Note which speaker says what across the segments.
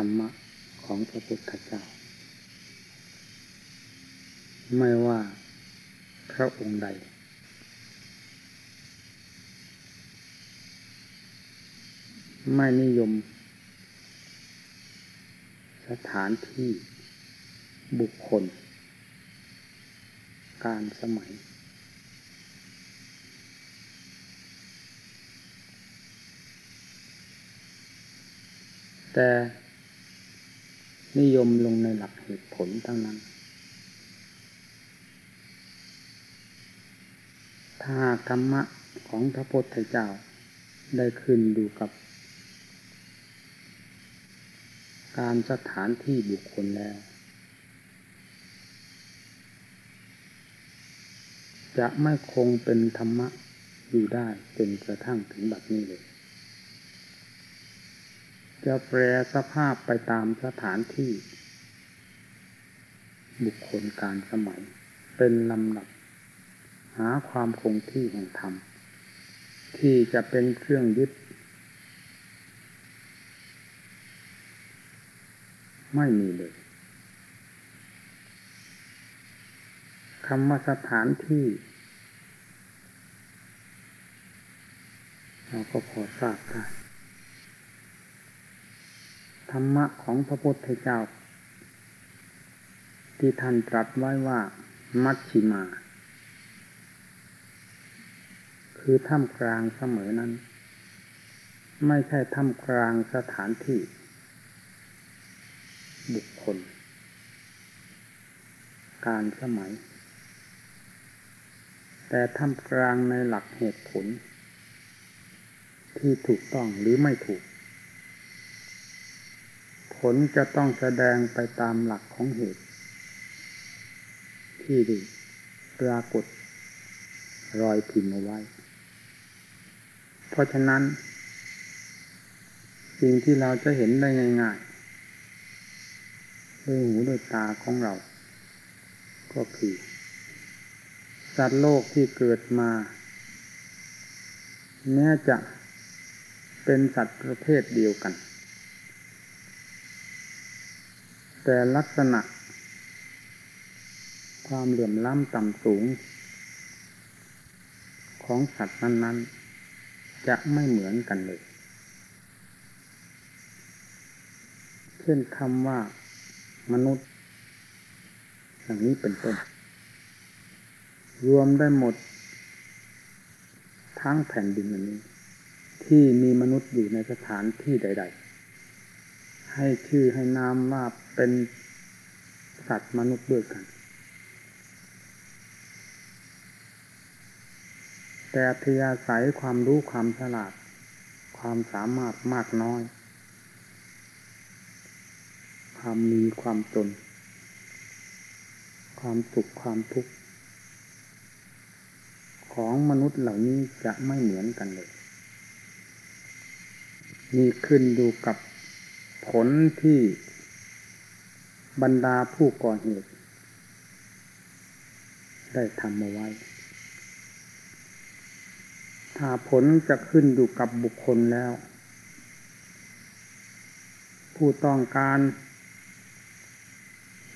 Speaker 1: รรมะของพระพุทธเจ้า ไม่ว่าพระองค์ใด ไม่นิยม สถานที่บุคคล การสมัยแต่ นิยมลงในหลักเหตุผลทั้งนั้น ถ้าธรรมะของพระพุทธเจ้าได้ขึ้นดูกับ การสถานที่บุคคลแล้ว จะไม่คงเป็นธรรมะอยู่ได้จนกระทั่งถึงบัดนี้เลย จะแปรสภาพไปตามสถานที่ บุคคลการสมัย เป็นลำดับ หาความคงที่แห่งธรรม ที่จะเป็นเครื่องยึด ไม่มีเลยคำว่าสถานที่เราก็พอทราบได้ ธรรมะของพระพุทธเจ้า ที่ท่านตรัสไว้ว่า มัชชิมา คือท่ามกลางเสมอนั้น ไม่ใช่ท่ามกลางสถานที่ บุคคล การสมัย แต่ท่ามกลางในหลักเหตุผล ที่ถูกต้องหรือไม่ถูก ผลจะต้องแสดงไปตามหลักของเหตุ ที่ดีปรากฏรอยพิมพ์เอาไว้ เพราะฉะนั้น สิ่งที่เราจะเห็นได้ง่ายๆ ด้วยหูด้วยตาของเรา ก็คือสัตว์โลกที่เกิดมา แม้จะเป็นสัตว์ประเภทเดียวกัน แต่ลักษณะ ความเหลื่อมล้ำต่ำสูง ของสัตว์นั้น ๆ จะไม่เหมือนกันเลย เช่นคำว่ามนุษย์ อย่างนี้เป็นต้น รวมได้หมด ทั้งแผ่นดินอันนี้ ที่มีมนุษย์อยู่ในสถานที่ใด ๆ ให้ชื่อให้นามว่าเป็นสัตว์มนุษย์ด้วยกัน แต่อธยาศัยความรู้ความฉลาด ความสามารถมากน้อย ความมีความจน ความสุขความทุกข์ของมนุษย์เหล่านี้จะไม่เหมือนกันเลย มีขึ้นอยู่กับ ผลที่บรรดาผู้ก่อเหตุ ได้ทำเอาไว้ ถ้าผลจะขึ้นอยู่กับบุคคลแล้ว ผู้ต้องการ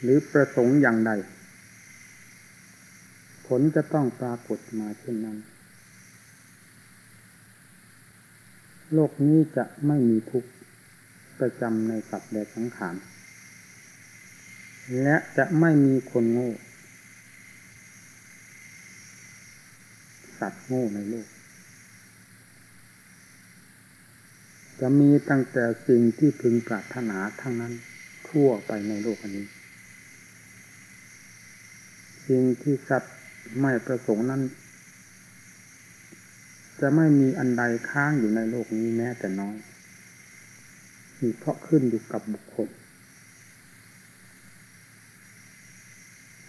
Speaker 1: หรือประสงค์อย่างใด ผลจะต้องปรากฏมาเช่นนั้น โลกนี้จะไม่มีทุกข์ ประจำในสัตว์และสังขารและจะไม่มีคนโง่ สัตว์โง่ในโลก จะมีตั้งแต่สิ่งที่พึงปรารถนาทั้งนั้น ทั่วไปในโลกอันนี้ สิ่งที่สัตว์ไม่ประสงค์นั้น จะไม่มีอันใดค้างอยู่ในโลกนี้แม้แต่น้อยีเพราะขึ้นอยู่กับบุคคล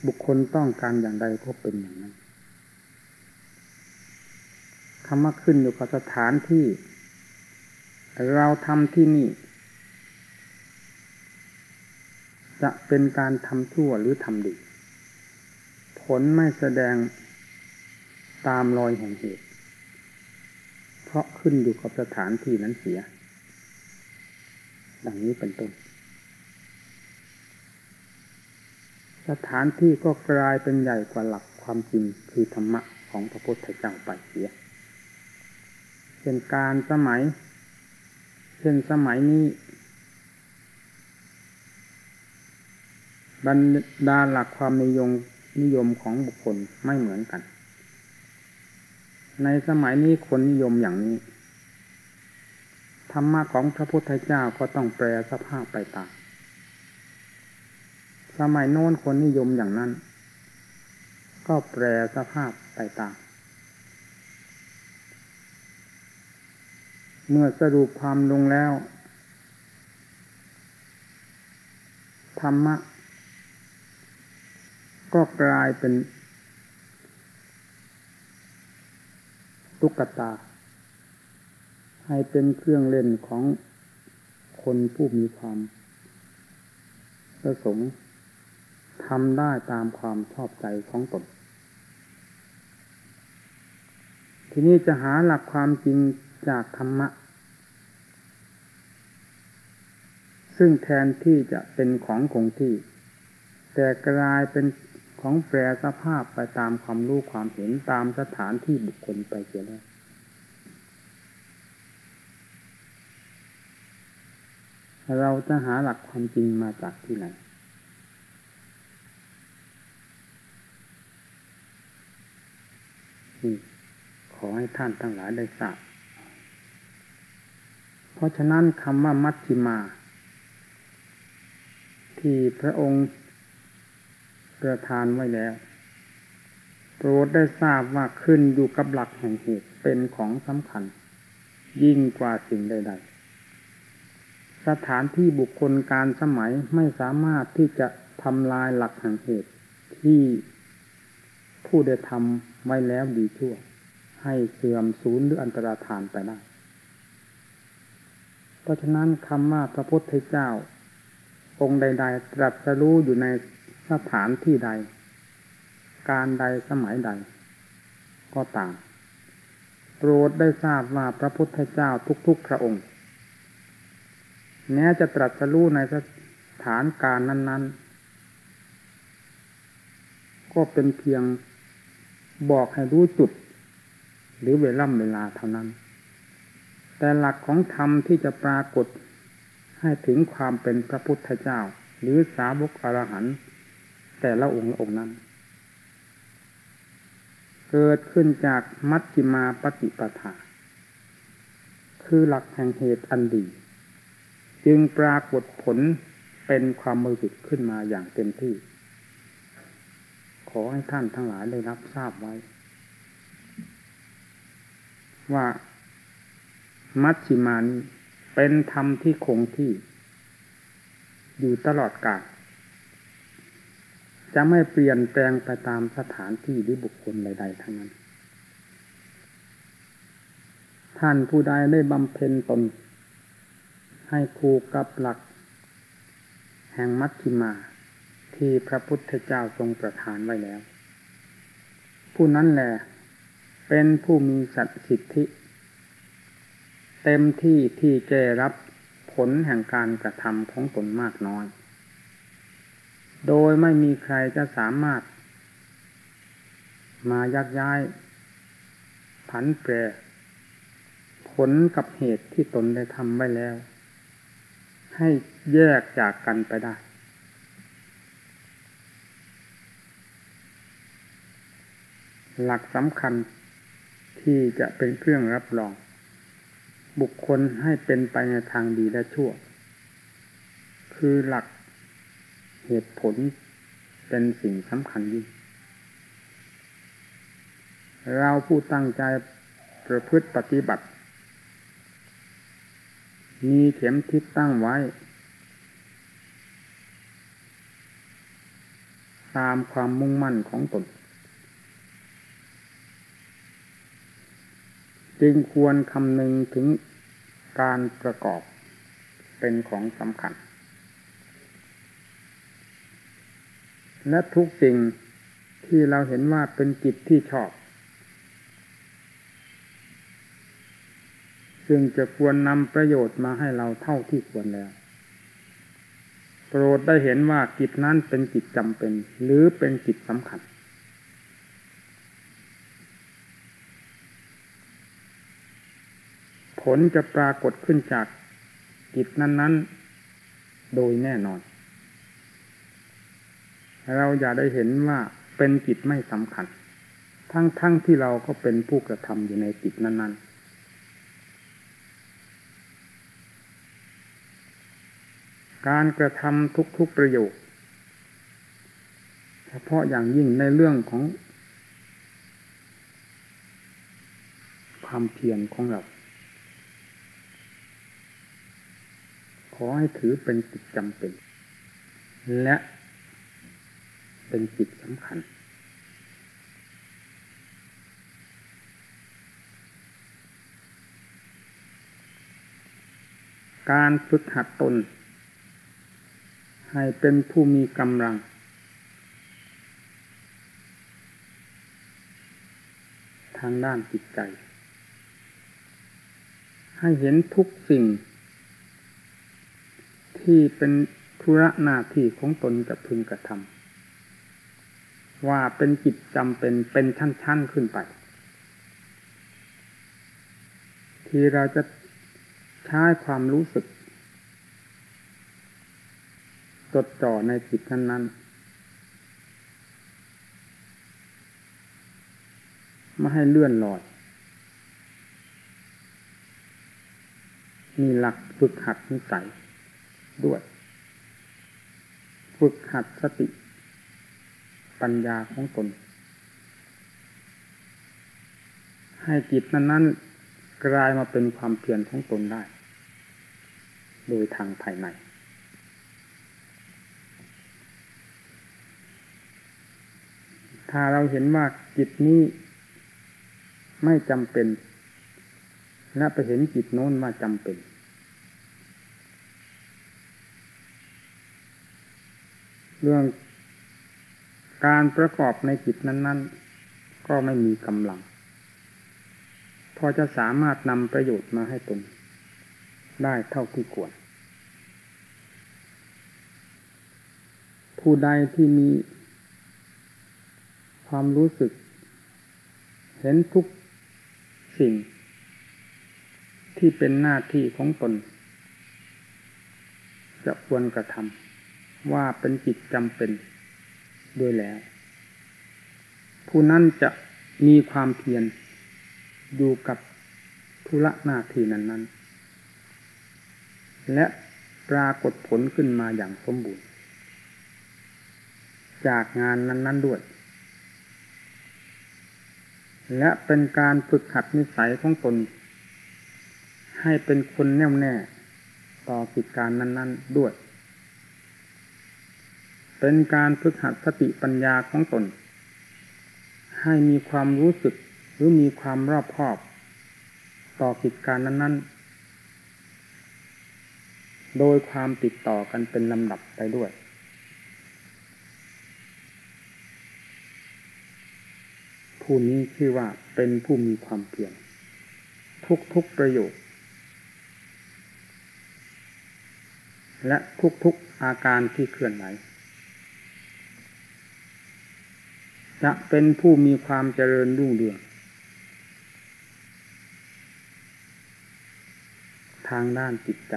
Speaker 1: บุคคลต้องการอย่างใดก็เป็นอย่างนั้นคำว่าขึ้นอยู่กับสถานที่ เราทำที่นี่ จะเป็นการทำชั่วหรือทำดี ผลไม่แสดงตามรอยแห่งเหตุ เพราะขึ้นอยู่กับสถานที่นั้นเสีย ดังนี้เป็นต้น สถานที่ก็กลายเป็นใหญ่กว่าหลักความจริงคือธรรมะของพระพุทธเจ้าไปเสียเป็นการสมัย เช่นสมัยนี้บรรดาหลักความนิยมนิยมของบุคคลไม่เหมือนกัน ในสมัยนี้คนนิยมอย่างนี้ รรมะของพระพุทธเจ้าก็ต้องแปลสภาพไปตามสมัยโน้นคนนิยมอย่างนั้น ก็แปลสภาพไปตามเมื่อสรุปความลงแล้ว ธรรมะ ก็กลายเป็น ตุ๊กตา ให้เป็นเครื่องเล่นของคนผู้มีความประสงค์ทำได้ตามความชอบใจของตน ทีนี้จะหาหลักความจริงจากธรรมะ ซึ่งแทนที่จะเป็นของคงที่ แต่กลายเป็นของแปรสภาพไปตามความรู้ความเห็นตามสถานที่บุคคลไปเสียแล้ว เราจะหาหลักความจริงมาจากที่ไหน ขอให้ท่านทั้งหลายได้ทราบ เพราะฉะนั้นคำว่ามัชฌิมา ที่พระองค์ประทานไว้แล้ว โปรดได้ทราบว่าขึ้นอยู่กับหลักแห่งเหตุเป็นของสำคัญ ยิ่งกว่าสิ่งใดๆ สถานที่บุคคลการสมัยไม่สามารถที่จะทำลายหลักแห่งเหตุที่ผู้ได้ทำไว้แล้วดีชั่ว ให้เสื่อมสูญหรืออันตรธานไปได้ เพราะฉะนั้นคำว่าพระพุทธเจ้า องค์ใด ๆ ตรัสรู้อยู่ในสถานที่ใด การใดสมัยใด ก็ต่ามโปรดได้ทราบว่าพระพุทธเจ้าทุกๆพระองค์ แม้จะตรัสรู้ในสถานการนั้น ๆ ก็เป็นเพียงบอกให้รู้จุด หรือเวล่ำเวลาเท่านั้น แต่หลักของธรรมที่จะปรากฏให้ถึงความเป็นพระพุทธเจ้า หรือสาวกอรหันต์แต่ละองค์ละองค์นั้น เกิดขึ้นจากมัชฌิมาปฏิปทา คือหลักแห่งเหตุอันดี จึงปรากฏผลเป็นความมือสุดขึ้นมาอย่างเต็มที่ ขอให้ท่านทั้งหลายได้รับทราบไว้ ว่ามัชฌิมานี้เป็นธรรมที่คงที่ อยู่ตลอดกาลจะไม่เปลี่ยนแปลงไปตามสถานที่หรือบุคคลใด ๆ ทั้งนั้น ท่านผู้ใดได้บำเพ็ญตน ให้คูกับหลัก แห่งมัชฌิมา ที่พระพุทธเจ้าทรงประทานไว้แล้ว ผู้นั้นแหละเป็นผู้มีสัตสิทธิ เต็มที่ที่จะรับผลแห่งการกระทำของตนมากน้อย โดยไม่มีใครจะสามารถ มายักย้าย ผันแปรผลกับเหตุที่ตนได้ทำไว้แล้ว ให้แยกจากกันไปได้ หลักสำคัญที่จะเป็นเครื่องรับรอง บุคคลให้เป็นไปในทางดีและชั่ว คือหลักเหตุผลเป็นสิ่งสำคัญยิ่ง เราผู้ตั้งใจประพฤติปฏิบัติ มีเข็มทิศตั้งไว้ ตามความมุ่งมั่นของตน จึงควรคำนึงถึงการประกอบเป็นของสำคัญ และทุกสิ่งที่เราเห็นว่าเป็นกิจที่ชอบ ซึ่งจะควรนำประโยชน์มาให้เราเท่าที่ควรแล้ว โปรดได้เห็นว่ากิจนั้นเป็นกิจจำเป็น หรือเป็นกิจสำคัญ ผลจะปรากฏขึ้นจากกิจนั้น ๆ โดยแน่นอน เราอย่าได้เห็นว่าเป็นกิจไม่สำคัญ ทั้งๆทที่เราก็เป็นผู้กระทำอยู่ในกิจนั้น ๆ การกระทำทุกๆประโยคเฉพาะอย่างยิ่งในเรื่องของ ความเพียรของเรา ขอให้ถือเป็นจิตจำเป็น และเป็นจิตสำคัญ การฝึกหัดตน ให้เป็นผู้มีกำลัง ทางด้านจิตใจ ให้เห็นทุกสิ่ง ที่เป็นธุระหน้าที่ของตนจะพึงกระทำว่าเป็นจิตจำเป็นเป็นชั้นๆขึ้นไป ที่เราจะใช้ความรู้สึก จดจ่อในจิตนั้นๆไม่ให้เลื่อนลอย มีหลักฝึกหัดนิสัยด้วย ฝึกหัดสติ ปัญญาของตน ให้จิตนั้นๆกลายมาเป็นความเพียรของตนได้ โดยทางภายในถ้าเราเห็นว่าจิตนี้ไม่จำเป็น และไปเห็นจิตโน้นว่าจำเป็น เรื่องการประกอบในจิตนั้น ๆ ก็ไม่มีกำลัง พอจะสามารถนำประโยชน์มาให้ตน ได้เท่าที่ควร ผู้ใดที่มี ความรู้สึก เห็นทุกสิ่ง ที่เป็นหน้าที่ของตน จะควรกระทำว่าเป็นจิตจำเป็นด้วยแล้ว ผู้นั้นจะมีความเพียรอยู่กับธุระหน้าที่นั้น ๆ และปรากฏผลขึ้นมาอย่างสมบูรณ์ จากงานนั้น ๆ ด้วย และเป็นการฝึกหัดนิสัยของตน ให้เป็นคนแน่วแน่ต่อกิจการนั้น ๆด้วย เป็นการฝึกหัดสติปัญญาของตน ให้มีความรู้สึกหรือมีความรอบคอบ ต่อกิจการนั้น ๆ โดยความติดต่อกันเป็นลำดับไปด้วย ผู้นี้ชื่อว่าเป็นผู้มีความเพียรทุกๆประโยชน์และทุกๆอาการที่เคลื่อนไหวจะเป็นผู้มีความเจริญรุ่งเรือง ทางด้านจิตใจ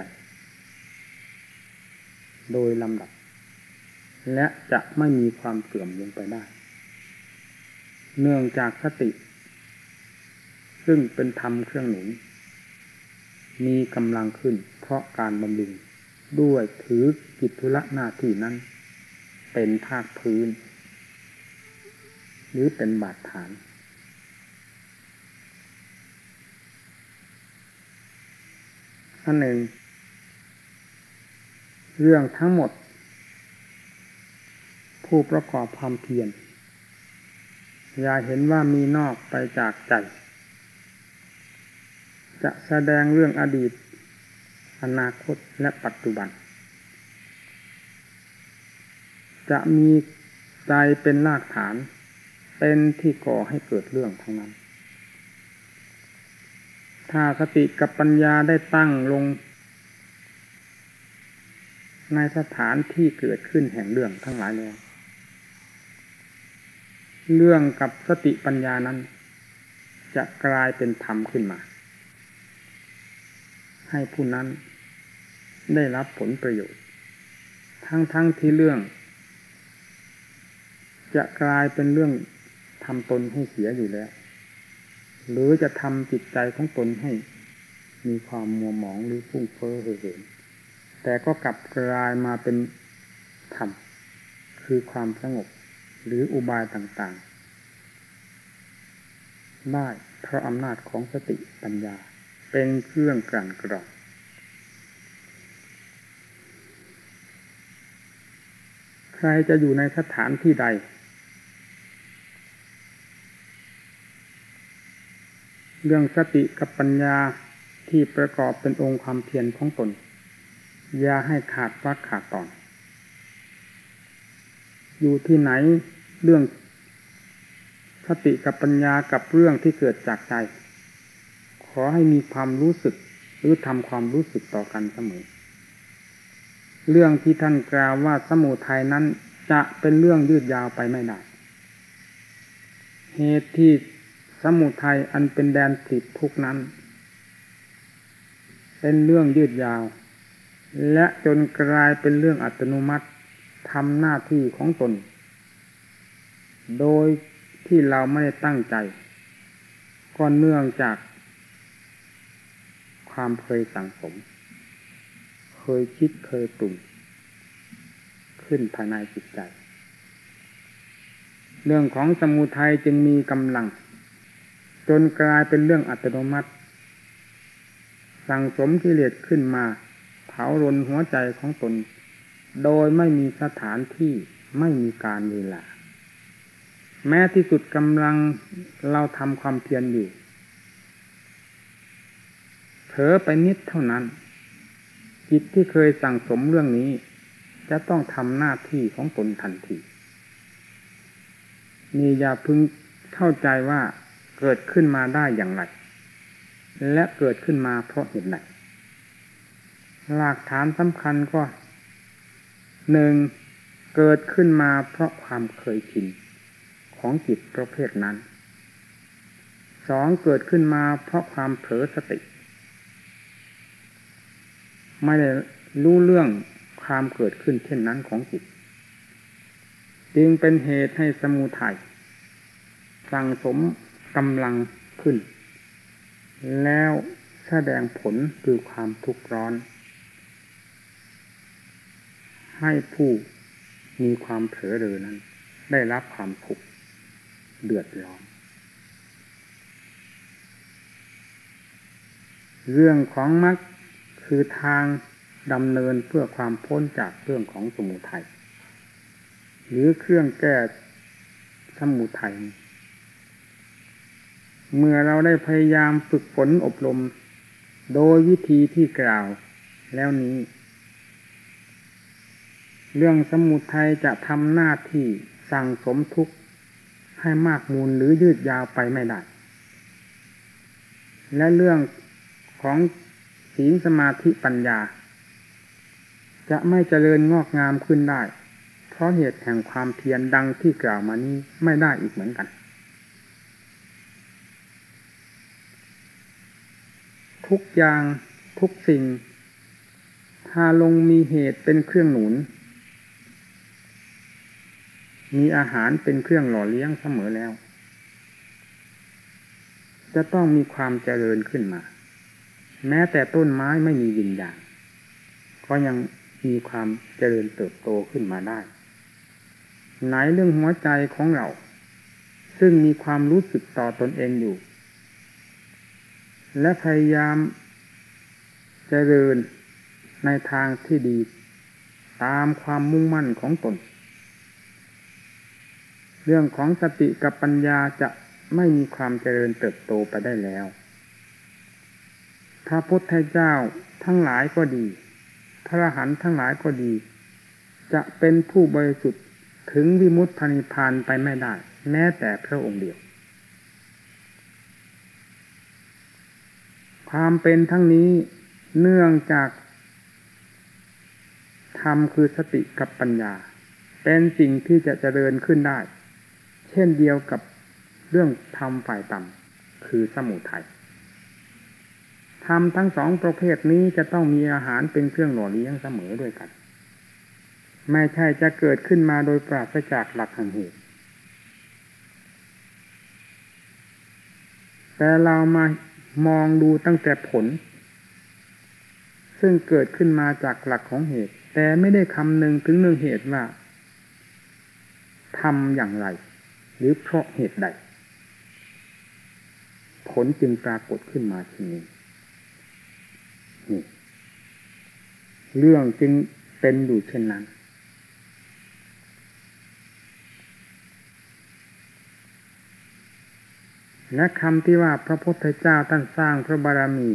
Speaker 1: โดยลำดับ และจะไม่มีความเสื่อมลงไปได้ เนื่องจากสติ ซึ่งเป็นธรรมเครื่องหนุน มีกำลังขึ้นเพราะการบำรุงด้วยถือกิจธุระหน้าที่นั้น เป็นภาคพื้น หรือเป็นบาดฐาน อันหนึ่ง เรื่องทั้งหมด ผู้ประกอบความเพียร อย่าเห็นว่ามีนอกไปจากใจ จะแสดงเรื่องอดีต อนาคตและปัจจุบัน จะมีใจเป็นรากฐาน เป็นที่ก่อให้เกิดเรื่องทั้งนั้น ถ้าสติกับปัญญาได้ตั้งลง ในสถานที่เกิดขึ้นแห่งเรื่องทั้งหลายแล้ว เรื่องกับสติปัญญานั้น จะกลายเป็นธรรมขึ้นมา ให้ผู้นั้นได้รับผลประโยชน์ ทั้งๆทที่เรื่อง จะกลายเป็นเรื่องทำตนให้เสียอยู่แล้ว หรือจะทำจิตใจของตนให้มีความมัวหมองหรือฟุ้งเฟ้อเหินแต่ก็กลับกลายมาเป็นธรรมคือความสงบ หรืออุบายต่างๆ ได้เพราะอำนาจของสติปัญญา เป็นเครื่องกลั่นกรองใครจะอยู่ในสถานที่ใด เรื่องสติกับปัญญาที่ประกอบเป็นองค์ความเพียรของตน อย่าให้ขาดวัดขาดตอน อยู่ที่ไหนเรื่องสติกับปัญญากับเรื่องที่เกิดจากใจ ขอให้มีความรู้สึกหรือทำความรู้สึกต่อกันเสมอ เรื่องที่ท่านกล่าวว่าสมุทัยนั้นจะเป็นเรื่องยืดยาวไปไม่ได้ เหตุที่สมุทัยอันเป็นแดนติดทุกนั้น เป็นเรื่องยืดยาว และจนกลายเป็นเรื่องอัตโนมัติ ทำหน้าที่ของตน โดยที่เราไม่ได้ตั้งใจ ก็เนื่องจาก ความเคยสั่งสม เคยคิดเคยปรุงขึ้นภายในจิตใจ เรื่องของสมุทัยจึงมีกำลัง จนกลายเป็นเรื่องอัตโนมัติ สั่งสมกิเลสขึ้นมา เผารนหัวใจของตน โดยไม่มีสถานที่ไม่มีการเวลา แม้ที่สุดกำลังเราทำความเพียรอยู่เผลอไปนิดเท่านั้น จิตที่เคยสั่งสมเรื่องนี้ จะต้องทำหน้าที่ของตนทันทีนี่อย่าพึงเข้าใจว่าเกิดขึ้นมาได้อย่างไร และเกิดขึ้นมาเพราะเหตุไหนหลักฐานสำคัญก็ หนึ่งเกิดขึ้นมาเพราะความเคยชินของจิตประเภทนั้นสองเกิดขึ้นมาเพราะความเผลอสติ ไม่ได้รู้เรื่องความเกิดขึ้นเช่นนั้นของจิต จึงเป็นเหตุให้สมูทัยสั่งสมกำลังขึ้น แล้วแสดงผลคือความทุกข์ร้อน ให้ผู้มีความเผลอเรอนั้น ได้รับความทุกข์เดือดร้อน เรื่องของมรรคคือทางดำเนินเพื่อความพ้นจากเรื่องของสมุทัยหรือเครื่องแก้สมุทัยเมื่อเราได้พยายามฝึกฝนอบรม โดยวิธีที่กล่าวแล้วนี้ เรื่องสมุทัยจะทำหน้าที่สั่งสมทุกข์ให้มากมูลหรือยืดยาวไปไม่ได้ และเรื่องของศีลสมาธิปัญญา จะไม่เจริญงอกงามขึ้นได้ เพราะเหตุแห่งความเพียรดังที่กล่าวมานี้ไม่ได้อีกเหมือนกัน ทุกอย่างทุกสิ่งถ้าลงมีเหตุเป็นเครื่องหนุน มีอาหารเป็นเครื่องหล่อเลี้ยงเสมอแล้ว จะต้องมีความเจริญขึ้นมา แม้แต่ต้นไม้ไม่มีวิญญาณก็ยังมีความเจริญเติบโตขึ้นมาได้ ไหนเรื่องหัวใจของเรา ซึ่งมีความรู้สึกต่อตอนเองอยู่ และพยายามเจริญในทางที่ดี ตามความมุ่งมั่นของตน เรื่องของสติกับปัญญาจะไม่มีความเจริญเติบโตไปได้แล้ว พระพุทธเจ้าทั้งหลายก็ดี พระอรหันต์ทั้งหลายก็ดี จะเป็นผู้บริสุทธิ์ถึงวิมุตติพนิพานไปไม่ได้ แม้แต่พระองค์เดียว ความเป็นทั้งนี้เนื่องจากธรรมคือสติกับปัญญา เป็นสิ่งที่จะเจริญขึ้นได้ เช่นเดียวกับเรื่องธรรมฝ่ายต่ำคือสมุทัยธรรมทั้งสองประเภทนี้จะต้องมีอาหารเป็นเครื่องหล่อเลี้ยงเสมอด้วยกัน ไม่ใช่จะเกิดขึ้นมาโดยปราศจากหลักแห่งเหตุแต่เรามามองดูตั้งแต่ผล ซึ่งเกิดขึ้นมาจากหลักของเหตุ แต่ไม่ได้คำนึงถึงเรื่องเหตุว่าทำอย่างไร หรือเพราะเหตุใด ผลจึงปรากฏขึ้นมาทีนี้นี่เรื่องจึงเป็นอยู่เช่นนั้น และคำที่ว่าพระพุทธเจ้าท่านสร้างพระบารมี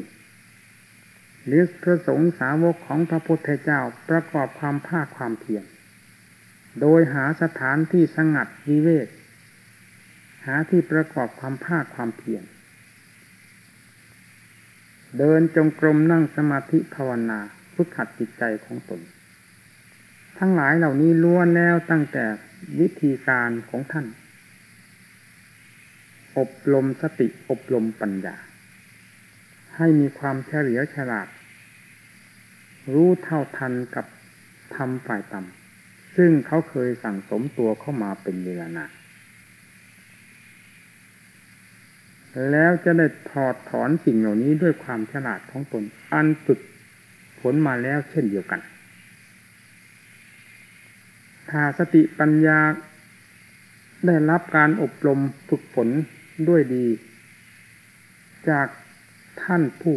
Speaker 1: หรือพระสงฆ์สาวกของพระพุทธเจ้าประกอบความภาคความเพียรโดยหาสถานที่สงัดวิเวก หาที่ประกอบความภาคความเพียรเดินจงกรมนั่งสมาธิภาวนาฝึกขัดจิตใจของตน ทั้งหลายเหล่านี้ล้วนแล้วตั้งแต่วิธีการของท่าน อบรมสติอบรมปัญญา ให้มีความเฉลียวฉลาด รู้เท่าทันกับธรรมฝ่ายต่ำซึ่งเขาเคยสั่งสมตัวเข้ามาเป็นเวลานาน แล้วจะได้ถอดถอนสิ่งเหล่านี้ด้วยความฉลาดของตน อันฝึกผลมาแล้วเช่นเดียวกัน ถ้าสติปัญญาได้รับการอบรมฝึกฝนด้วยดี จากท่านผู้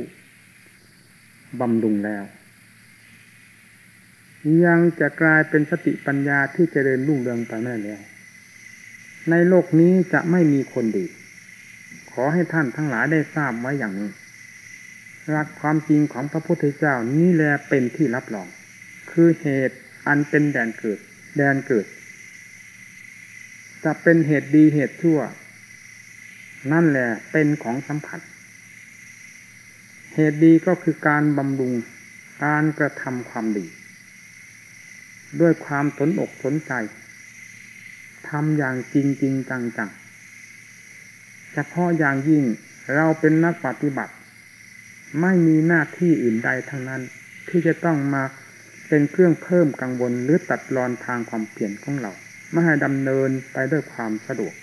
Speaker 1: บำรุงแล้ว ยังจะกลายเป็นสติปัญญาที่จเจริญรุ่งเรืองไปแม่แล้วในโลกนี้จะไม่มีคนดี อให้ท่านทั้งหลายได้ทราบไว้อย่างนี้รักความจริงของพระพุทธเจ้านี่แหละเป็นที่รับรอง คือเหตุอันเป็นแดนเกิด แดนเกิด จะเป็นเหตุดีเหตุชั่ว นั่นแหละเป็นของสัมผัส เหตุดีก็คือการบำรุงการกระทำความดี ด้วยความสนอกสนใจทำอย่างจริงจริงจังจัง ฉพาะอย่างยิ่งเราเป็นนักปฏิบัติ ไม่มีหน้าที่อื่นใดทั้งนั้น ที่จะต้องมาเป็นเครื่องเพิ่มกังวลหรือตัดรอนทางความเปลี่ยนของเรา ไม่ให้ดำเนินไปด้วยความสะดวก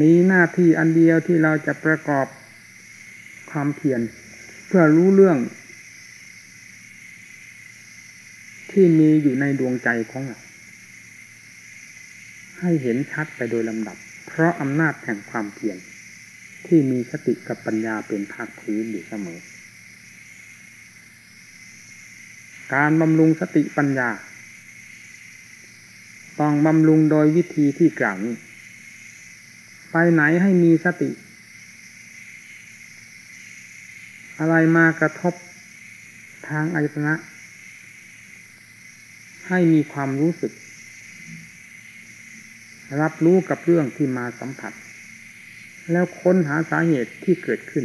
Speaker 1: มีหน้าที่อันเดียวที่เราจะประกอบความเพียรเพื่อรู้เรื่อง ที่มีอยู่ในดวงใจของเราให้เห็นชัดไปโดยลำดับ เพราะอำนาจแห่งความเพียรที่มีสติกับปัญญาเป็นภาคพื้นอยู่เสมอ การบำรุงสติปัญญา ต้องบำรุงโดยวิธีที่กล่าวนี้ ไปไหนให้มีสติ อะไรมากระทบทางอายตนะ ให้มีความรู้สึก รับรู้กับเรื่องที่มาสัมผัส แล้วค้นหาสาเหตุที่เกิดขึ้น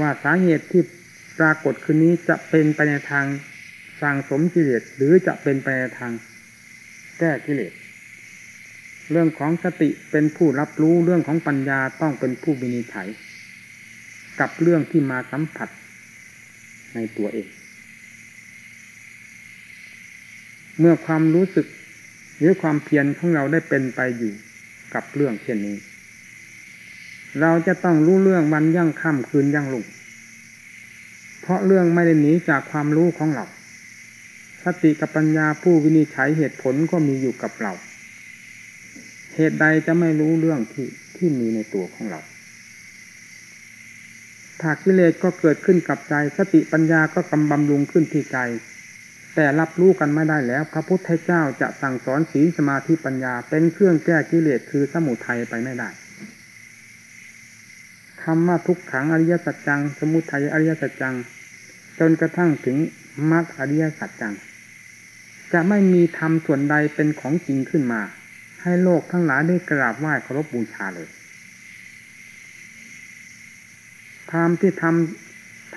Speaker 1: ว่าสาเหตุที่ปรากฏขึ้นนี้จะเป็นไปในทางสร้างสมกิเลสหรือจะเป็นไปในทางแก้กิเลสเรื่องของสติเป็นผู้รับรู้เรื่องของปัญญาต้องเป็นผู้วินิจฉัยกับเรื่องที่มาสัมผัสในตัวเอง เมื่อความรู้สึก หรือความเพียรของเราได้เป็นไปอยู่กับเรื่องเช่นนี้ เราจะต้องรู้เรื่องวันยั่งค่ำคืนยั่งลุงเพราะเรื่องไม่ได้หนีจากความรู้ของเรา สติกับปัญญาผู้วินิจฉัยเหตุผลก็มีอยู่กับเรา เหตุใดจะไม่รู้เรื่องที่ที่มีในตัวของเราถ้ากิเลสก็เกิดขึ้นกับใจ สติปัญญาก็กำบำรุงขึ้นที่ใจ แต่รับรู้กันไม่ได้แล้ว พระพุทธเจ้าจะสั่งสอนศีลสมาธิปัญญา เป็นเครื่องแก้กิเลสคือสมุทัยไปไม่ได้คำว่าทุกขังอริยสัจจัง สมุทัยอริยสัจจัง จนกระทั่งถึงมรรคอริยสัจจัง จะไม่มีธรรมส่วนใดเป็นของจริงขึ้นมา ให้โลกทั้งหลายได้กราบไหว้เคารพบูชาเลยธรรมที่ทำ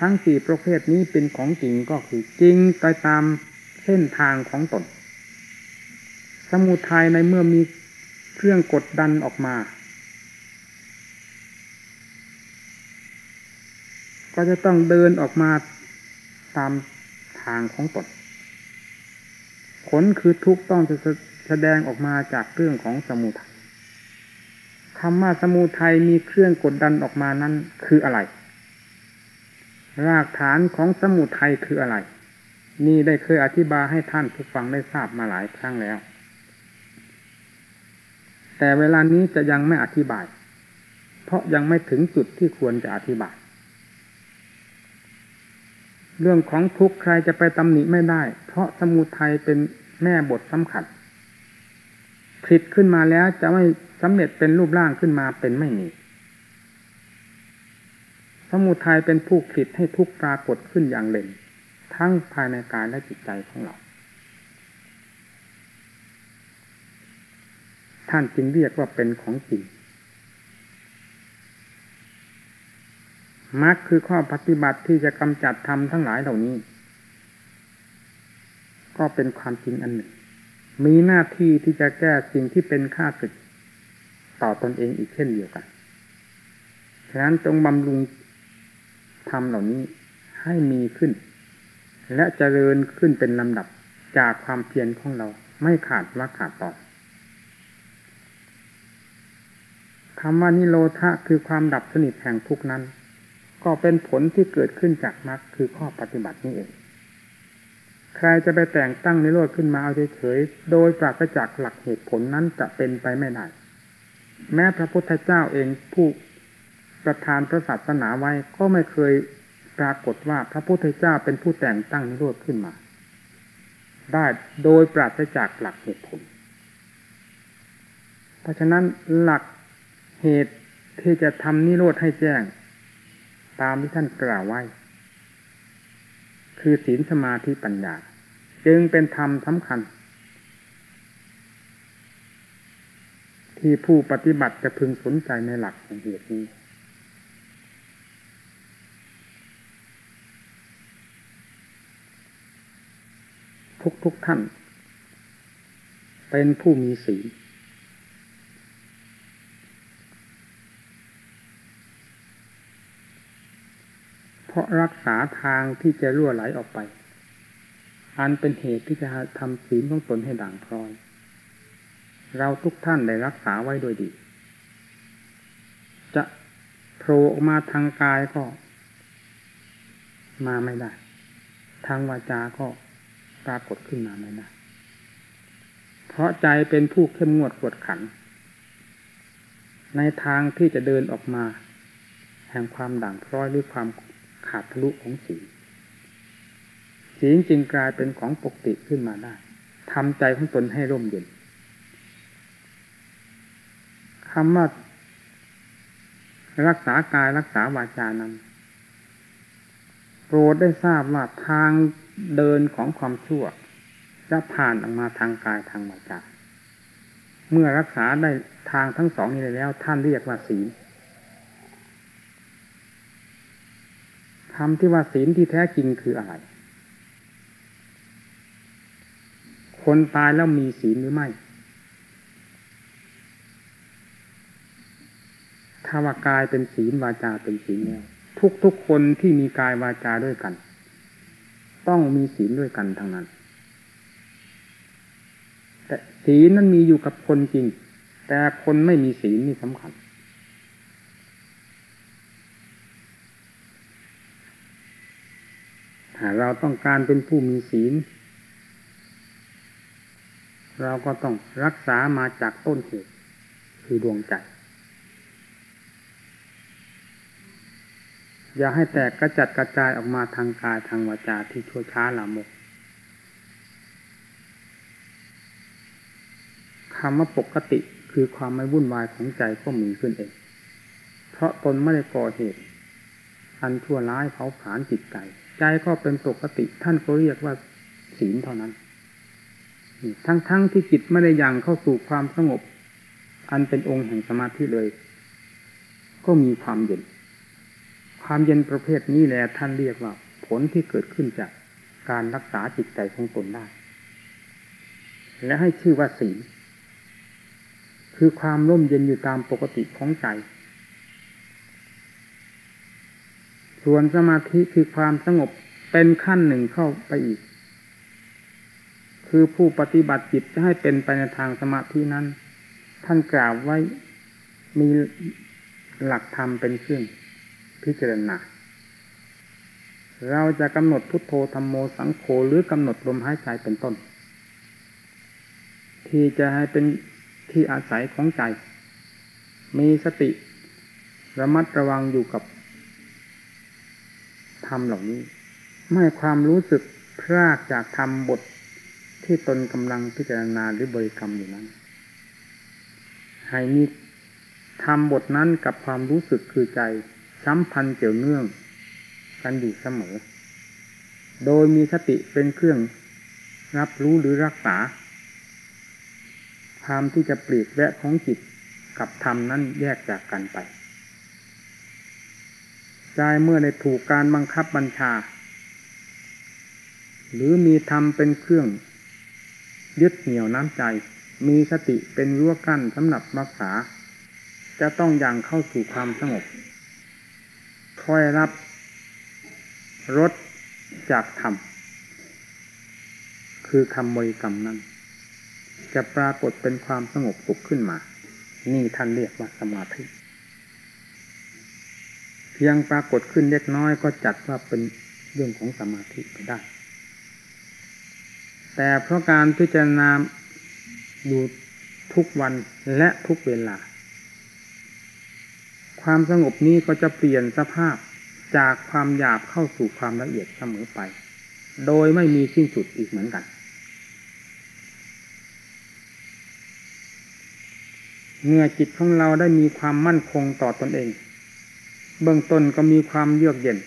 Speaker 1: ททั้งสี่ประเภทนี้เป็นของจริงก็คือจริงไปตาม เส้นทางของตน สมุทัยในเมื่อมีเครื่องกดดันออกมา ก็จะต้องเดินออกมาตามทางของตน ผลคือทุกต้องจะแสดงออกมาจากเรื่องของสมุทัยคำว่าสมุทัยมีเครื่องกดดันออกมานั้นคืออะไร รากฐานของสมุทัยคืออะไร นี่ได้เคยอธิบายให้ท่านผู้ฟังได้ทราบมาหลายครั้งแล้ว แต่เวลานี้จะยังไม่อธิบาย เพราะยังไม่ถึงจุดที่ควรจะอธิบาย เรื่องของทุกข์ใครจะไปตำหนิไม่ได้ เพราะสมุทัยเป็นแม่บทสำคัญผิดขึ้นมาแล้วจะไม่สำเร็จเป็นรูปร่างขึ้นมาเป็นไม่มีสมุทัยเป็นผู้ผิดให้ทุกปรากฏขึ้นอย่างเด่น ทั้งภายในกายและจิตใจของเรา ท่านจึงเรียกว่าเป็นของจริงมรรคคือข้อปฏิบัติที่จะกำจัดธรรมทั้งหลายเหล่านี้ ก็เป็นความจริงอันหนึ่ง มีหน้าที่ที่จะแก้สิ่งที่เป็นข้าศึกต่อตอนเองอีกเช่นเดียวกัน ฉะนั้นจงบำรุงธรรมเหล่านี้ให้มีขึ้น และเจริญขึ้นเป็นลำดับจากความเพียรของเราไม่ขาดว่าขาดต่อคำว่านิโรธะคือความดับสนิทแห่งทุกนั้น ก็เป็นผลที่เกิดขึ้นจากมรรคคือข้อปฏิบัตินี้เอง ใครจะไปแต่งตั้งนิโรธขึ้นมาเอาเฉยๆโดยปราศจากหลักเหตุผลนั้นจะเป็นไปไม่ได้แม้พระพุทธเจ้าเองผู้ประทานพระศาสนาไว้ก็ไม่เคย ปรากฏว่าพระพุทธเจ้าเป็นผู้แต่งตั้งนิโรธขึ้นมา ได้โดยปราศจากหลักเหตุผล เพราะฉะนั้นหลักเหตุที่จะทำนิโรธให้แจ้ง ตามที่ท่านกล่าวไว้ คือศีลสมาธิปัญญา จึงเป็นธรรมสำคัญ ที่ผู้ปฏิบัติจะพึงสนใจในหลักของเหตุนี้ ทุกทุกท่าน เป็นผู้มีศีลเพราะรักษาทางที่จะรั่วไหลออกไป อันเป็นเหตุที่จะทำศีลของตนให้ด่างพร้อย เราทุกท่านได้รักษาไว้โดยดี จะโผล่ออกมาทางกายก็ มาไม่ได้ ทางวาจาก็ ปรากฏขึ้นมาไม่ได้เพราะใจเป็นผู้เข้มงวดกวดขัน ในทางที่จะเดินออกมา แห่งความด่างพร้อยหรือความขาดทะลุของสีสีจริงกลายเป็นของปกติขึ้นมาได้ทำใจของตนให้ร่มเย็นคำว่ารักษากายรักษาวาจานั้น ปรดได้ทราบว่าทางเดินของความชั่ว จะผ่านออกมาทางกายทางวาจาเมื่อรักษาได้ทางทั้งสองนี้แล้ว ท่านเรียกว่าศีลคำที่ว่าศีลที่แท้จริงคืออะไร คนตายแล้วมีศีลหรือไม่ ถ้าว่ากายเป็นศีลวาจาเป็นศีลแล้ว ทุกทุกคนที่มีกายวาจาด้วยกัน ต้องมีศีลด้วยกันทั้งนั้น แต่ศีลนั้นมีอยู่กับคนจริง แต่คนไม่มีศีลนี่สำคัญ ถ้าเราต้องการเป็นผู้มีศีล เราก็ต้องรักษามาจากต้นเหตุคือดวงใจ อย่าให้แตกกระจัดกระจายออกมาทางกายทางวาจาที่ชั่วช้าหละมกคำว่าปกติคือความไม่วุ่นวายของใจก็มีขึ้นเอง เพราะตนไม่ได้ก่อเหตุ อันชั่วร้ายเผาผลาญจิตใจ ใจก็เป็นปกติท่านก็เรียกว่าศีลเท่านั้น ทั้งๆทที่จิตไม่ได้ยังเข้าสู่ความสงบ อันเป็นองค์แห่งสมาธิเลย ก็มีความเย็น ความเย็นประเภทนี้แหละท่านเรียกว่า ผลที่เกิดขึ้นจากการรักษาจิตใจของตนได้ และให้ชื่อว่าศีลคือความร่มเย็นอยู่ตามปกติของใจ ส่วนสมาธิคือความสงบเป็นขั้นหนึ่งเข้าไปอีก คือผู้ปฏิบัติจิตจะให้เป็นไปในทางสมาธินั้น ท่านกล่าวไว้มีหลักธรรมเป็นเครื่อง พิจารณาเราจะกำหนดพุทโธธรรมโมสังโฆหรือกำหนดลมหายใจเป็นต้น ที่จะให้เป็นที่อาศัยของใจ มีสติระมัดระวังอยู่กับธรรมเหล่านี้ ไม่ความรู้สึกพรากจากธรรมบทที่ตนกำลังพิจารณาหรือบริกรรมอยู่นั้น ให้มีทำบทนั้นกับความรู้สึกคือใจ สัมพันธ์เกี่ยวเนื่องกันอยู่เสมอ โดยมีสติเป็นเครื่องรับรู้หรือรักษา ความที่จะปลีกแวะของจิตกับธรรมนั้นแยกจากกันไปใจเมื่อได้ถูกการบังคับบัญชา หรือมีธรรมเป็นเครื่อง ยึดเหนี่ยวน้ำใจ มีสติเป็นรั้วกั้นสำหรับรักษา จะต้องอย่างเข้าสู่ความสงบ คอยรับรสจากธรรม คือคำบริกรรมนั้น จะปรากฏเป็นความสงบสุขขึ้นมา นี่ท่านเรียกว่าสมาธิ เพียงปรากฏขึ้นเล็กน้อยก็จัดว่าเป็นเรื่องของสมาธิไปได้ แต่เพราะการพิจารณาอยู่ทุกวันและทุกเวลา ความสงบนี้ก็จะเปลี่ยนสภาพจากความหยาบเข้าสู่ความละเอียดเสมอไป โดยไม่มีสิ้นสุดอีกเหมือนกัน เมื่อจิตของเราได้มีความมั่นคงต่อตอนเอง เบื้องต้นก็มีความเยือกเย็น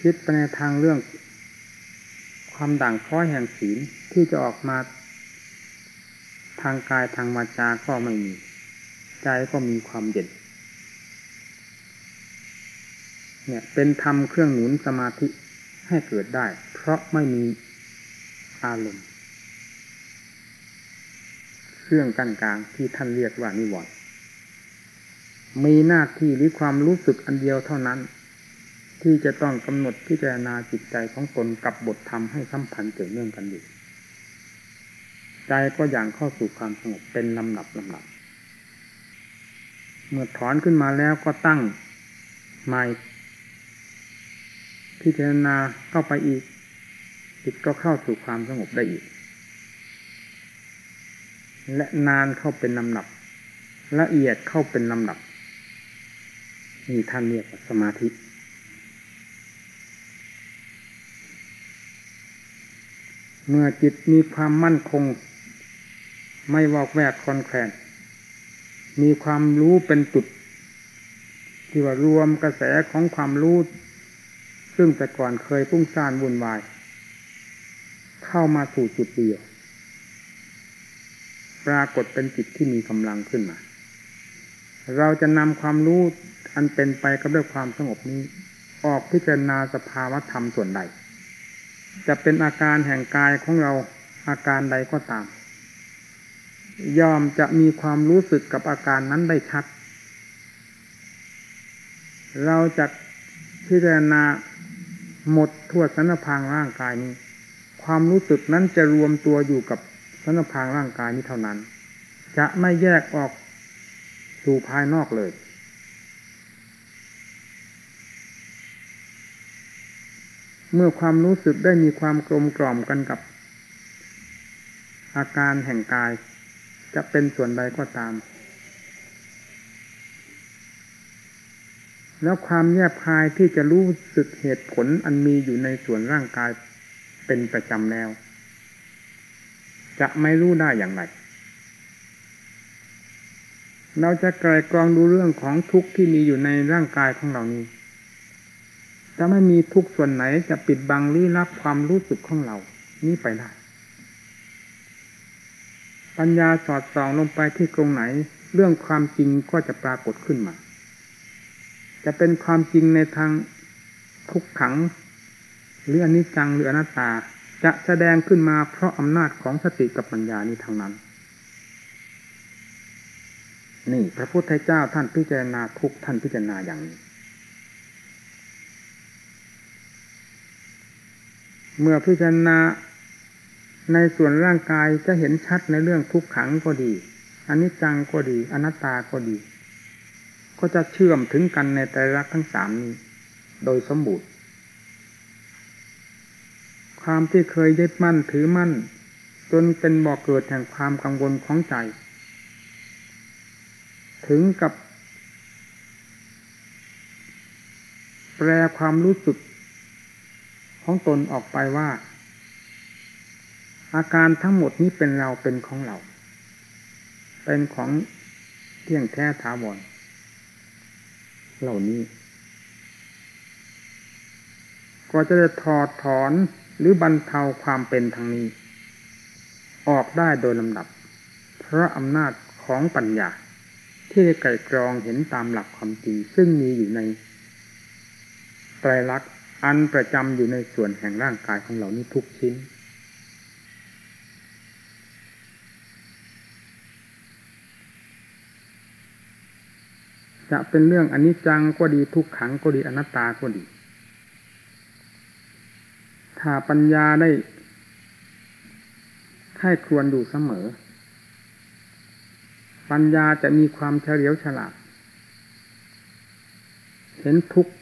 Speaker 1: คิดไปในทางเรื่อง ความด่างพร้อยแห่งศีลที่จะออกมา ทางกายทางวาจาก็ไม่มี ใจก็มีความเย็นเนี่ยเป็นธรรมเครื่องหนุนสมาธิให้เกิดได้ เพราะไม่มีอารมณ์ เครื่องกั้นกลางที่ท่านเรียกว่านิวรณ์มีหน้าที่หรือความรู้สึกอันเดียวเท่านั้น ที่จะต้องกำหนดพิจารณาจิตใจของตนกับบทธรรมให้สัมพันธ์เกี่ยวเนื่องกันอยู่ ใจก็อย่างเข้าสู่ความสงบเป็นลำดับลำดับ เมื่อถอนขึ้นมาแล้วก็ตั้งใหม่ พิจารณาเข้าไปอีก จิตก็เข้าสู่ความสงบได้อีก และนานเข้าเป็นลำดับ ละเอียดเข้าเป็นลำดับนี่ท่านเรียกว่าสมาธิเมื่อจิตมีความมั่นคง ไม่วอกแวกคลอนแคลน มีความรู้เป็นจุด ที่ว่ารวมกระแสของความรู้ซึ่งแต่ก่อนเคยพุ่งซ่านวุ่นวาย เข้ามาสู่จุดเดียว ปรากฏเป็นจิตที่มีกำลังขึ้นมา เราจะนำความรู้อันเป็นไปกับด้วยความสงบนี้ ออกพิจารณาสภาวธรรมส่วนใด จะเป็นอาการแห่งกายของเราอาการใดก็ตาม ยอมจะมีความรู้สึกกับอาการนั้นได้ชัด เราจะพิจารณาหมดทั่วสนพางร่างกายนี้ ความรู้สึกนั้นจะรวมตัวอยู่กับสนพางร่างกายนี้เท่านั้น จะไม่แยกออกสู่ภายนอกเลย เมื่อความรู้สึกได้มีความกลมกล่อมกันกับ อาการแห่งกาย จะเป็นส่วนใดก็ตาม แล้วความแยบคายที่จะรู้สึกเหตุผลอันมีอยู่ในส่วนร่างกายเป็นประจำแล้ว จะไม่รู้ได้อย่างไรเราจะไกลกรองดูเรื่องของทุกข์ที่มีอยู่ในร่างกายของเรานี้จะไม่มีทุกส่วนไหนจะปิดบังลี้ลับความรู้สึกของเรา นี้ไปได้ ปัญญาสอดส่องลงไปที่ตรงไหน เรื่องความจริงก็จะปรากฏขึ้นมา จะเป็นความจริงในทางทุกขัง หรืออนิจจังหรืออนัตตาจะแสดงขึ้นมาเพราะอำนาจของสติกับปัญญานี้ทางนั้น นี่ พระพุทธเจ้าท่านพิจารณาทุกท่านพิจารณาอย่างนี้ เมื่อพิจารณา ในส่วนร่างกายจะเห็นชัดในเรื่องทุกขังก็ดีอันนิจจังก็ดีอนัตตาก็ดี ก็จะเชื่อมถึงกันในไตรลักทั้งสามนี้ โดยสมบูรณ์ ความที่เคยยึดมั่นถือมั่น จนเป็นบ่อกเกิดแห่งความกังวลของใจ ถึงกับ แปลความรู้สึกของตนออกไปว่า อาการทั้งหมดนี้เป็นเราเป็นของเรา เป็นของเที่ยงแท้ถาวรเหล่านี้ ก็จะได้ถอดถอนหรือบรรเทาความเป็นทางนี้ ออกได้โดยลำดับ เพราะอำนาจของปัญญา ที่ได้ไก่กรองเห็นตามหลักความจริงซึ่งมีอยู่ในไตรลักษณ์อันประจำอยู่ในส่วนแห่งร่างกายของเหล่านี้ทุกชิ้น จะเป็นเรื่องอนิจจังก็ดีทุกขังก็ดีอนัตตาก็ดี ถ้าปัญญาได้ให้ควรดูเสมอ ปัญญาจะมีความเฉลียวฉลาด เห็นทุกข์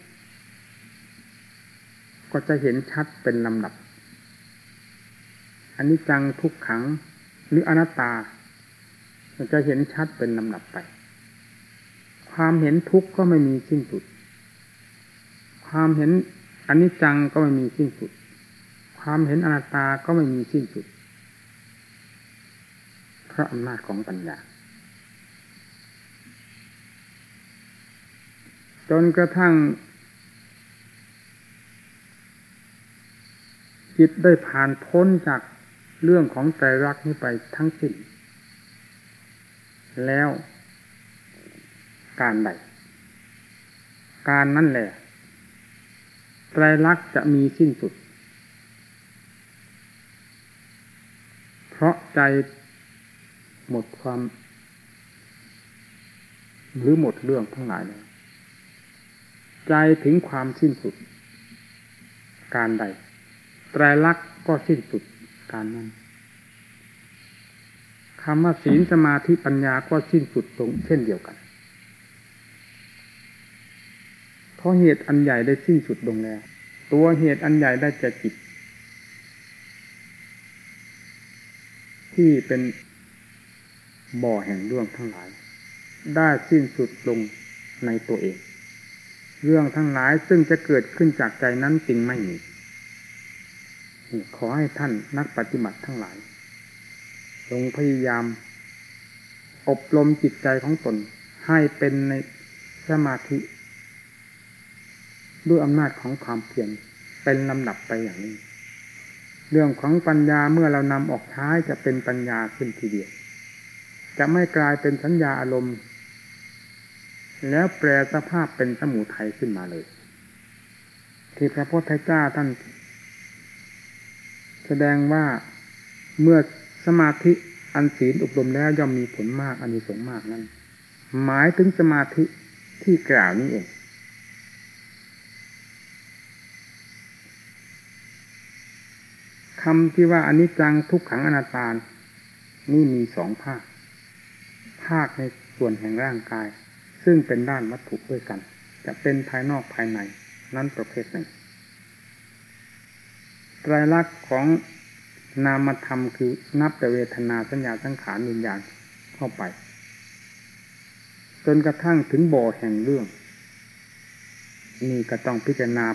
Speaker 1: ก็จะเห็นชัดเป็นลำดับอันนี้จังทุกขังหรืออนัตตา จะเห็นชัดเป็นลำดับไป ความเห็นทุกข์ก็ไม่มีสิ้นสุด ความเห็นอนิจจังก็ไม่มีสิ้นสุด ความเห็นอนัตตาก็ไม่มีสิ้นสุด เพราะอำนาจของปัญญา จนกระทั่ง จิตได้ผ่านพ้นจากเรื่องของใจรักนี้ไปทั้งสิ้นแล้ว การใด การนั่นแหละไตรลักษณ์จะมีสิ้นสุด เพราะใจหมดความ หรือหมดเรื่องทั้งหลายแล้วใจถึงความสิ้นสุด การใดไตรลักษณ์ก็สิ้นสุดการนั้นคำว่าศีลสมาธิปัญญาก็สิ้นสุดตรงเช่นเดียวกัน เพราะเหตุอันใหญ่ได้สิ้นสุดลงแล้ว ตัวเหตุอันใหญ่ได้แก่จิต ที่เป็นบ่อแห่งเรื่องทั้งหลาย ได้สิ้นสุดลงในตัวเอง เรื่องทั้งหลายซึ่งจะเกิดขึ้นจากใจนั้นจริงไม่มีขอให้ท่านนักปฏิบัติทั้งหลายลงพยายาม อบรมจิตใจของตนให้เป็นในสมาธิ ด้วยอำนาจของความเพียรเป็นลำดับไปอย่างนี้ เรื่องของปัญญาเมื่อเรานำออกใช้จะเป็นปัญญาขึ้นทีเดียว จะไม่กลายเป็นสัญญาอารมณ์ แล้วแปลสภาพเป็นสมุทัยขึ้นมาเลย ที่พระพุทธเจ้าท่าน แสดงว่าเมื่อสมาธิอันศีลอบรมแล้วย่อมมีผลมากอันนี้สงมากนั้น หมายถึงสมาธิที่กล่าวนี้เอง คำที่ว่าอนิจจังทุกขังอนัตตา นี่มีสองภาค ภาคในส่วนแห่งร่างกาย ซึ่งเป็นด้านวัตถุด้วยกัน จะเป็นภายนอกภายใน นั้นประเภทหนึ่งไตรลักษณ์ของนามธรรมคือนับแต่เวทนาสัญญาสังขารวิญญาณเข้าไป จนกระทั่งถึงบ่อแห่งเรื่อง นี่ก็ต้องพิจารณา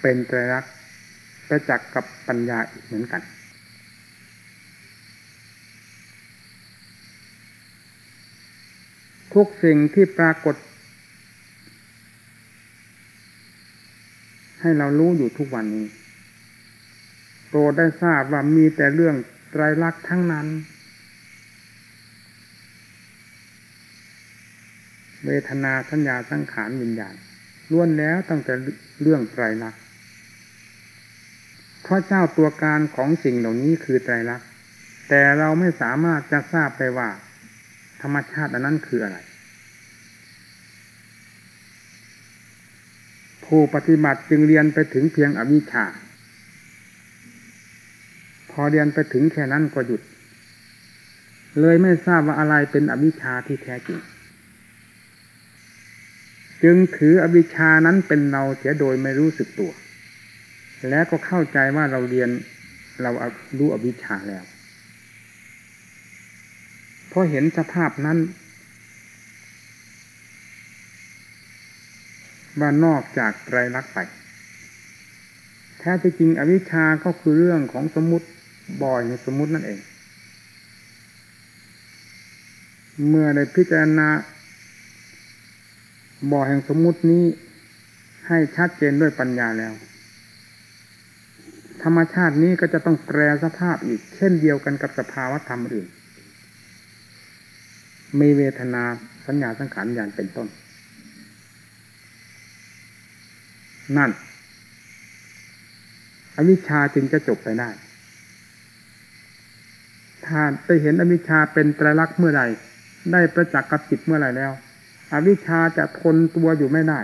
Speaker 1: เป็นไตรลักษณ์ ประจักษ์กับปัญญาอีกเหมือนกัน ทุกสิ่งที่ปรากฏ ให้เรารู้อยู่ทุกวันนี้โปรดได้ทราบว่ามีแต่เรื่องไตรลักษณ์ทั้งนั้น เวทนาสัญญาสังขารวิญญาณล้วนแล้วตั้งแต่เรื่องไตรลักษณ์ เพราะเจ้าตัวการของสิ่งเหล่านี้คือไตรลักษณ์แต่เราไม่สามารถจะทราบไปว่า ธรรมชาติอันนั้นคืออะไร ผู้ปฏิบัติจึงเรียนไปถึงเพียงอวิชชา พอเรียนไปถึงแค่นั้นก็หยุด เลยไม่ทราบว่าอะไรเป็นอวิชชาที่แท้จริงจึงถืออวิชานั้นเป็นเราเสียโดยไม่รู้สึกตัว และก็เข้าใจว่าเราเรียนเรารู้อวิชชาแล้วพอเห็นสภาพนั้นว่านอกจากไตรลักษณ์ไป แท้จริงอวิชชาก็คือเรื่องของสมมติบ่อยในสมมตินั่นเอง เมื่อได้พิจารณาบ่อแห่งสมมุตินี้ให้ชัดเจนด้วยปัญญาแล้ว ธรรมชาตินี้ก็จะต้องแปรสภาพอีก เช่นเดียวกันกับสภาวธรรมอื่น มีเวทนาสัญญาสังขารอย่างเป็นต้น นั่น อวิชชาจึงจะจบไปได้ ถ้าไปเห็นอวิชชาเป็นไตรลักษณ์เมื่อใดได้ประจักษ์กับจิตเมื่อไรแล้ว อวิชชาจะทนตัวอยู่ไม่ได้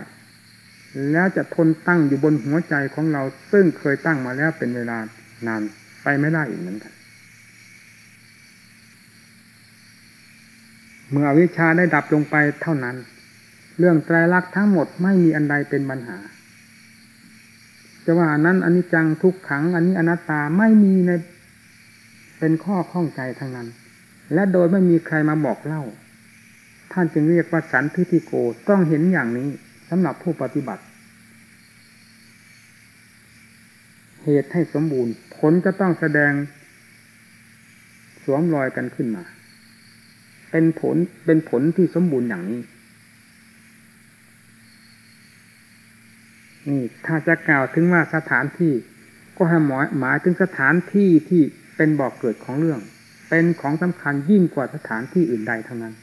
Speaker 1: แล้วจะทนตั้งอยู่บนหัวใจของเรา ซึ่งเคยตั้งมาแล้วเป็นเวลานานไปไม่ได้อีกเหมือนกันเมื่ออวิชชาได้ดับลงไปเท่านั้น เรื่องไตรลักษณ์ทั้งหมดไม่มีอันใดเป็นปัญหาจะว่านั้นอันนี้จังทุกขัง อันนี้อนัตตาไม่มีในเป็นข้อข้องใจทั้งนั้น และโดยไม่มีใครมาบอกเล่า ท่านจึงเรียกว่าสันทิฏฐิโกต้องเห็นอย่างนี้สำหรับผู้ปฏิบัติ เหตุให้สมบูรณ์ ผลจะต้องแสดง สวมรอยกันขึ้นมา เป็นผลเป็นผลที่สมบูรณ์อย่างนี้ นี่ถ้าจะกล่าวถึงว่าสถานที่ ก็ให้หมายหมายถึงสถานที่ที่เป็นบอกเกิดของเรื่อง เป็นของสำคัญยิ่งกว่าสถานที่อื่นใดทั้งนั้น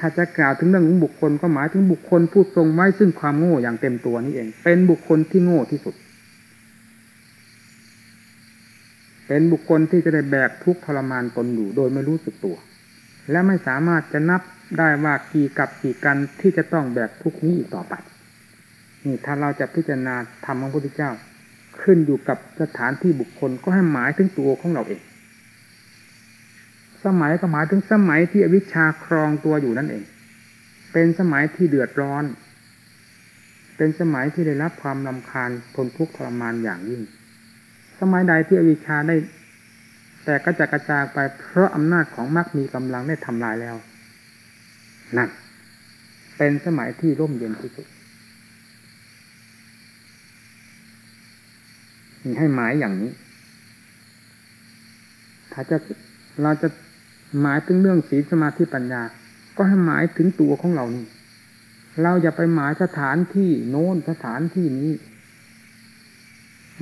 Speaker 1: ถ้าจะกล่าวถึงเรื่องของบุคคลก็หมายถึงบุคคลผู้ทรงไว้ซึ่งความโง่อย่างเต็มตัวนี่เอง เป็นบุคคลที่โง่ที่สุด เป็นบุคคลที่จะได้แบกทุกทรมานตนอยู่โดยไม่รู้สึกตัว และไม่สามารถจะนับได้ว่ากี่กับกี่กันที่จะต้องแบกทุกนี้อีกต่อไปนี่ถ้าเราจะพิจารณาธรรมของพระพุทธเจ้า ขึ้นอยู่กับสถานที่บุคคลก็ให้หมายถึงตัวของเราเอง สมัยก็หมายถึงสมัยที่อวิชชาครองตัวอยู่นั่นเอง เป็นสมัยที่เดือดร้อน เป็นสมัยที่ได้รับความลำคาญทนทุกข์ทรมานอย่างยิ่ง สมัยใดที่อวิชชาได้ แต่ก็จะกระจายไปเพราะอำนาจของมรรคมีกำลังได้ทำลายแล้วนั่นเป็นสมัยที่ร่มเย็นที่สุดให้หมายอย่างนี้ ถ้าจะเราจะหมายถึงเรื่องศีลสมาธิปัญญา ก็ให้หมายถึงตัวของเรานี่ เราอย่าไปหมายสถานที่โน้นสถานที่นี้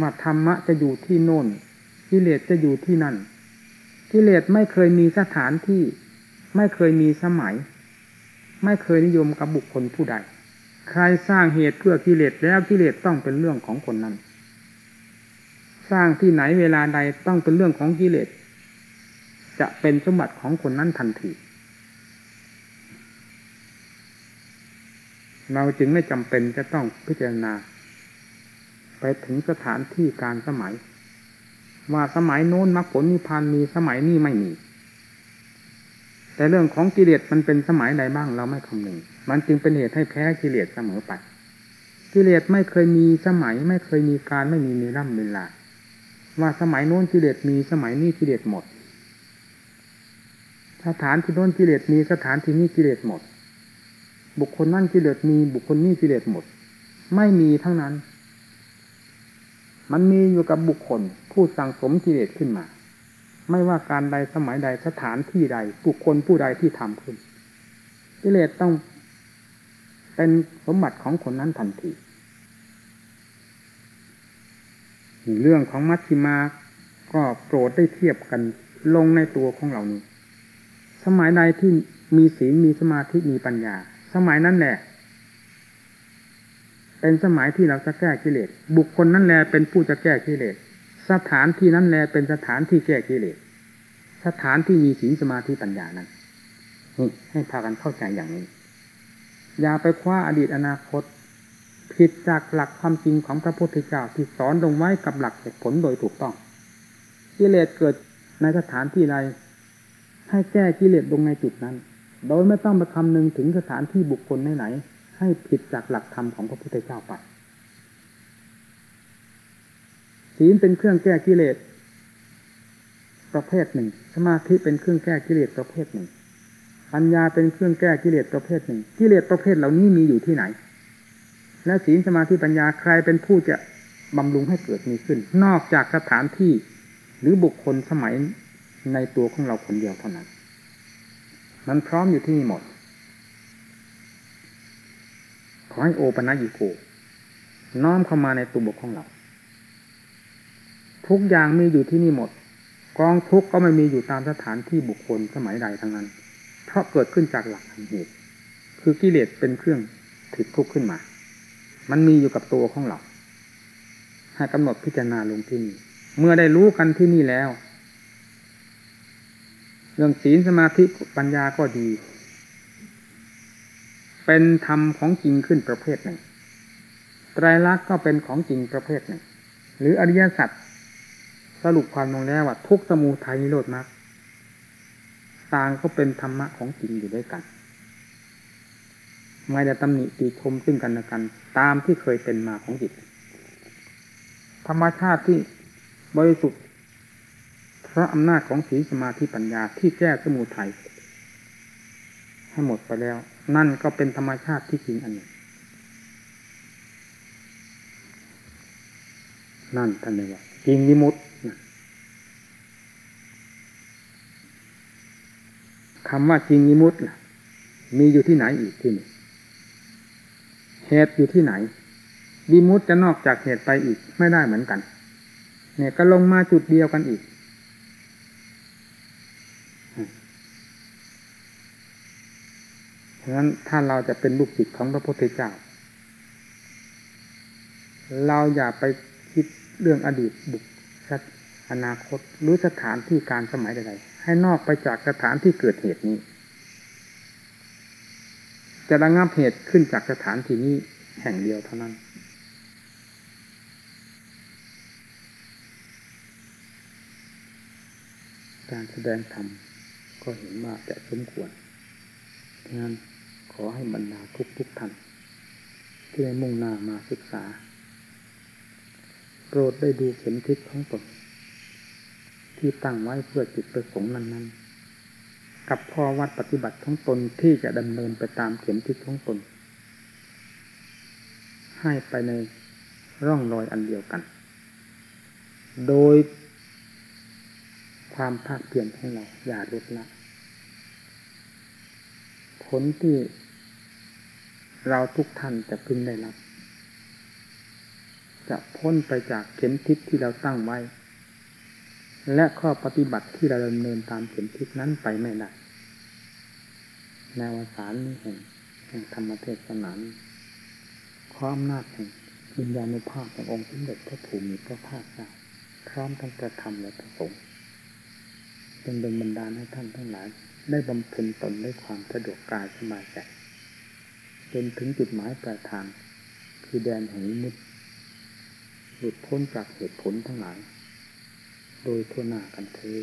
Speaker 1: ว่าธรรมะจะอยู่ที่โน้นกิเลสจะอยู่ที่นั่น กิเลสไม่เคยมีสถานที่ ไม่เคยมีสมัย ไม่เคยนิยมกับบุคคลผู้ใด ใครสร้างเหตุเพื่อกิเลสแล้วกิเลสต้องเป็นเรื่องของคนนั้น สร้างที่ไหนเวลาใดต้องเป็นเรื่องของกิเลส จะเป็นสมบัติของคนนั้นทันทีเราจึงไม่จำเป็นจะต้องพิจารณา ไปถึงสถานที่การสมัย ว่าสมัยโน้นมรรคผลนิพพานมีสมัยนี้ไม่มี แต่เรื่องของกิเลสมันเป็นสมัยใดบ้างเราไม่คำนึง มันจึงเป็นเหตุให้แพ้กิเลสเสมอไป กิเลสไม่เคยมีสมัย ไม่เคยมีการไม่มีมีร่ำเวลาว่าสมัยโน้นกิเลสมีสมัยนี้กิเลสหมด สถานที่โน้นกิเลสมีสถานที่นี้กิเลสหมด บุคคลนั่นกิเลสมีบุคคลนี้กิเลสหมด ไม่มีทั้งนั้น มันมีอยู่กับบุคคลผู้สั่งสมกิเลสขึ้นมา ไม่ว่าการใดสมัยใดสถานที่ใด บุคคลผู้ใดที่ทำขึ้นกิเลสต้องเป็นสมบัติของคนนั้นทันทีเรื่องของมัชชิมาก็โปรดได้เทียบกันลงในตัวของเรานี้ สมัยใดที่มีศีลมีสมาธิมีปัญญา สมัยนั้นแหละ เป็นสมัยที่เราจะแก้กิเลส บุคคลนั้นแลเป็นผู้จะแก้กิเลส สถานที่นั้นแลเป็นสถานที่แก้กิเลส สถานที่มีศีลสมาธิปัญญานั้นนี่ให้พากันเข้าใจอย่างนี้ อย่าไปคว้าอดีตอนาคต ผิดจากหลักความจริงของพระพุทธเจ้าที่สอนลงไว้กับหลักเหตุผลโดยถูกต้อง กิเลสเกิดในสถานที่ใดให้แก้กิเลสลงในจุดนั้น โดยไม่ต้องไปคำนึงถึงสถานที่บุคคลไหน ให้ผิดจากหลักธรรมของพระพุทธเจ้าไปศีลเป็นเครื่องแก้กิเลสประเภทหนึ่ง สมาธิเป็นเครื่องแก้กิเลสประเภทหนึ่ง ปัญญาเป็นเครื่องแก้กิเลสประเภทหนึ่ง กิเลสประเภทเหล่านี้มีอยู่ที่ไหน และศีลสมาธิปัญญาใครเป็นผู้จะบำรุงให้เกิดมีขึ้น นอกจากสถานที่หรือบุคคลสมัยในตัวของเราคนเดียวเท่านั้น มันพร้อมอยู่ที่นี่หมด ขอให้โอปัญิโก น้อมเข้ามาในตัวบุคของเรา ทุกอย่างมีอยู่ที่นี่หมด กองทุกก็ไม่มีอยู่ตามสถานที่บุคคลสมัยใดทั้งนั้น เพราะเกิดขึ้นจากหลักเหตุ คือกิเลสเป็นเครื่องถึกทุกข์ขึ้นมา มันมีอยู่กับตัวของเราให้กำหนดพิจารณาลงที่นี่ เมื่อได้รู้กันที่นี่แล้ว เรื่องศีลสมาธิปัญญาก็ดี เป็นธรรมของจริงขึ้นประเภทหนึ่งไตรลักษณ์ก็เป็นของจริงประเภทหนึ่ง หรืออริยสัจสรุปความลงแล้วว่าทุกสมูทัยนิโรธมรรคต่างก็เป็นธรรมะของจริงอยู่ด้วยกันไม่ได้ตำหนิตีชมซึ่งกันและกัน ตามที่เคยเป็นมาของจิต ธรรมชาติที่บริสุทธิ์เพราะอำนาจของศีลสมาธิปัญญาที่แก้สมุทัยให้หมดไปแล้ว นั่นก็เป็นธรรมชาติที่จริงอันหนึ่งนั่นท่านเรียกว่าจริงวิมุตคำว่าจริงวิมุตมีอยู่ที่ไหนอีกที่นี่เหตุอยู่ที่ไหนวิมุตจะนอกจากเหตุไปอีกไม่ได้เหมือนกัน เนี่ยก็ลงมาจุดเดียวกันอีกเพราะ ฉะนั้นถ้าเราจะเป็นลูกศิษย์ของพระพุทธเจ้า เราอย่าไปคิดเรื่องอดีตบุกอนาคตหรือสถานที่การสมัยใดๆให้นอกไปจากสถานที่เกิดเหตุนี้ จะระงับเหตุขึ้นจากสถานที่นี้แห่งเดียวเท่านั้นการแสดงธรรมก็เห็นว่าจะสมควรงั้น ขอให้บรรดาทุกทุกท่านที่ได้มุ่งหน้ามาศึกษาโปรดได้ดูเข็มทิศของตนที่ตั้งไว้เพื่อจิตประสงค์นั้นๆ กับพอวัดปฏิบัติของตนที่จะดำเนินไปตามเข็มทิศของตน ให้ไปในร่องรอยอันเดียวกัน โดยความภาคเพียรของเราอย่าลดละผลที่ เราทุกท่านจะพึงได้รับ จะพ้นไปจากเข็มทิศที่เราตั้งไว้ และข้อปฏิบัติที่เราดำเนินตามเข็มทิศนั้นไปไม่ได้ในวสารนี้แห่งแห่งธรรมเทศนาความนาจแห่งวิญญาณุภาพขององค์สมเด็จพระภูมิพระภาคเจ้าพร้อมทั้งประธรรมและประสงค์เป็นดลบันดาลให้ท่านทั้งหลาย ได้บำเพ็ญตนด้วยความสะดวกกายสบายใจ จนถึงจุดหมายปลายทาง คือแดนแห่งมุดหลุดพ้นจากเหตุผลทั้งหลาย โดยทั่วหน้ากันเทอ